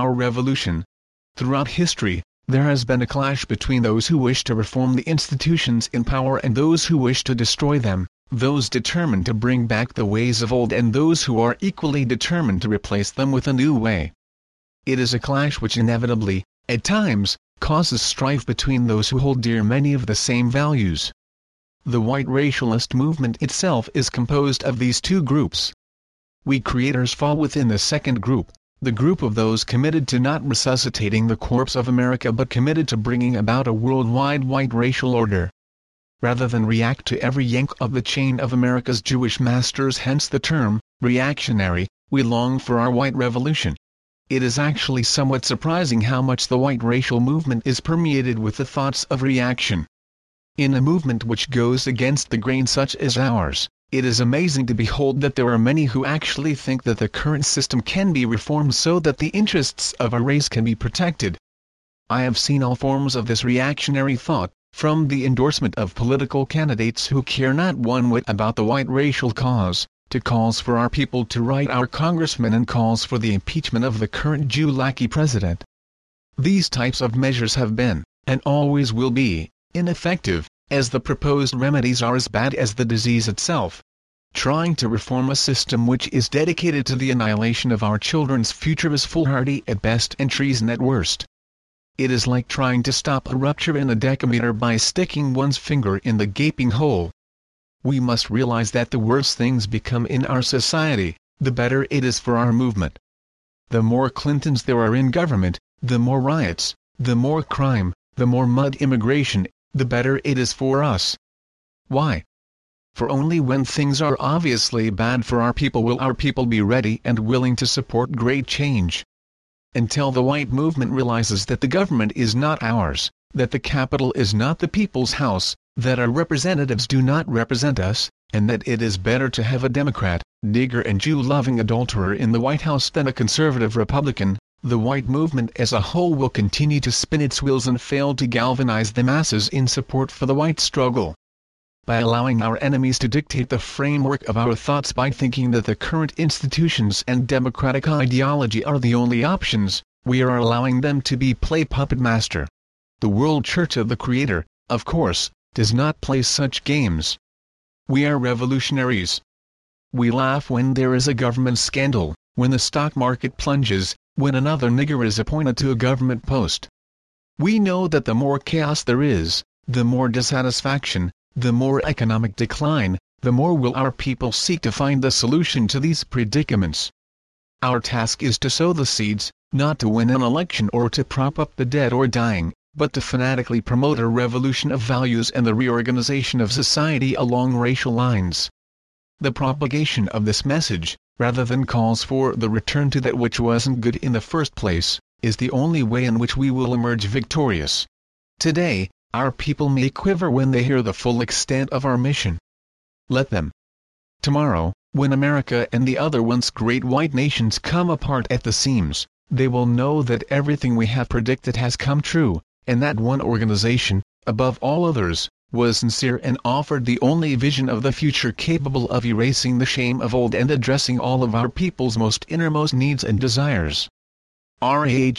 our revolution. Throughout history, there has been a clash between those who wish to reform the institutions in power and those who wish to destroy them, those determined to bring back the ways of old and those who are equally determined to replace them with a new way. It is a clash which inevitably, at times, causes strife between those who hold dear many of the same values. The white racialist movement itself is composed of these two groups. We creators fall within the second group, the group of those committed to not resuscitating the corpse of America but committed to bringing about a worldwide white racial order. Rather than react to every yank of the chain of America's Jewish masters hence the term, reactionary, we long for our white revolution. It is actually somewhat surprising how much the white racial movement is permeated with the thoughts of reaction. In a movement which goes against the grain such as ours, it is amazing to behold that there are many who actually think that the current system can be reformed so that the interests of our race can be protected. I have seen all forms of this reactionary thought, from the endorsement of political candidates who care not one whit about the white racial cause, to calls for our people to write our congressmen and calls for the impeachment of the current Jew lackey president. These types of measures have been, and always will be, ineffective, as the proposed remedies are as bad as the disease itself. Trying to reform a system which is dedicated to the annihilation of our children's future is foolhardy at best and treason at worst. It is like trying to stop a rupture in a decameter by sticking one's finger in the gaping hole. We must realize that the worse things become in our society, the better it is for our movement. The more Clintons there are in government, the more riots, the more crime, the more mud immigration, the better it is for us. Why? For only when things are obviously bad for our people will our people be ready and willing to support great change. Until the white movement realizes that the government is not ours, that the capital is not the people's house, that our representatives do not represent us, and that it is better to have a Democrat, nigger and Jew-loving adulterer in the White House than a conservative Republican, the white movement as a whole will continue to spin its wheels and fail to galvanize the masses in support for the white struggle. By allowing our enemies to dictate the framework of our thoughts by thinking that the current institutions and democratic ideology are the only options, we are allowing them to be play puppet master. The World Church of the Creator, of course, does not play such games. We are revolutionaries. We laugh when there is a government scandal, when the stock market plunges, when another nigger is appointed to a government post. We know that the more chaos there is, the more dissatisfaction, the more economic decline, the more will our people seek to find the solution to these predicaments. Our task is to sow the seeds, not to win an election or to prop up the dead or dying, but to fanatically promote a revolution of values and the reorganization of society along racial lines. The propagation of this message, rather than calls for the return to that which wasn't good in the first place, is the only way in which we will emerge victorious. Today, our people may quiver when they hear the full extent of our mission. Let them. Tomorrow, when America and the other once great white nations come apart at the seams, they will know that everything we have predicted has come true, and that one organization, above all others, was sincere and offered the only vision of the future capable of erasing the shame of old and addressing all of our people's most innermost needs and desires. RAHOWA